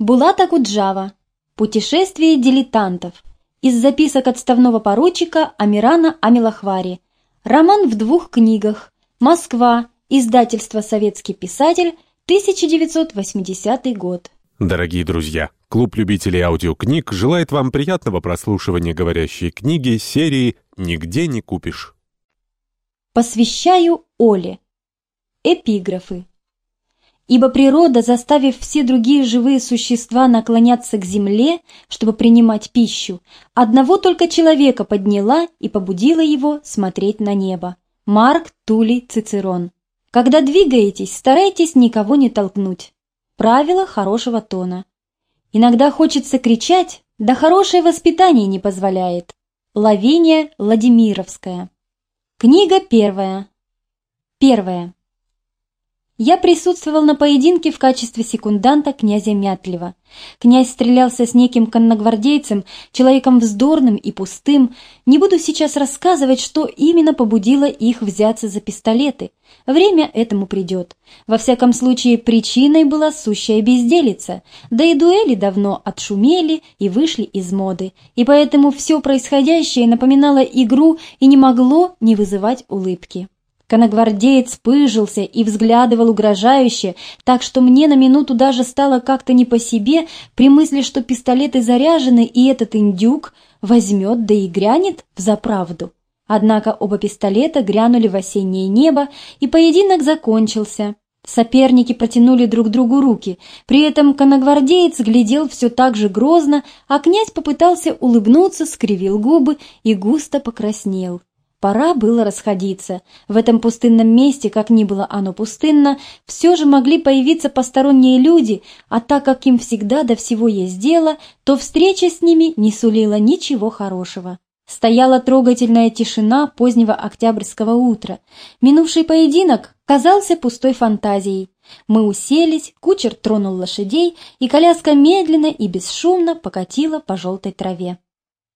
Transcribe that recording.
Булата Куджава. Путешествие дилетантов. Из записок отставного поручика Амирана Амилахвари. Роман в двух книгах. Москва. Издательство «Советский писатель», 1980 год. Дорогие друзья, клуб любителей аудиокниг желает вам приятного прослушивания говорящей книги серии «Нигде не купишь». Посвящаю Оле. Эпиграфы. Ибо природа, заставив все другие живые существа наклоняться к земле, чтобы принимать пищу, одного только человека подняла и побудила его смотреть на небо. Марк Тули Цицерон. Когда двигаетесь, старайтесь никого не толкнуть. Правило хорошего тона. Иногда хочется кричать, да хорошее воспитание не позволяет. Лавиния Владимировская. Книга первая. Первая. Я присутствовал на поединке в качестве секунданта князя Мятлева. Князь стрелялся с неким конногвардейцем, человеком вздорным и пустым. Не буду сейчас рассказывать, что именно побудило их взяться за пистолеты. Время этому придет. Во всяком случае, причиной была сущая безделица. Да и дуэли давно отшумели и вышли из моды. И поэтому все происходящее напоминало игру и не могло не вызывать улыбки. Коногвардеец пыжился и взглядывал угрожающе, так что мне на минуту даже стало как-то не по себе при мысли, что пистолеты заряжены, и этот индюк возьмет да и грянет в заправду. Однако оба пистолета грянули в осеннее небо, и поединок закончился. Соперники протянули друг другу руки, при этом коногвардеец глядел все так же грозно, а князь попытался улыбнуться, скривил губы и густо покраснел. Пора было расходиться. В этом пустынном месте, как ни было оно пустынно, все же могли появиться посторонние люди, а так как им всегда до всего есть дело, то встреча с ними не сулила ничего хорошего. Стояла трогательная тишина позднего октябрьского утра. Минувший поединок казался пустой фантазией. Мы уселись, кучер тронул лошадей, и коляска медленно и бесшумно покатила по желтой траве.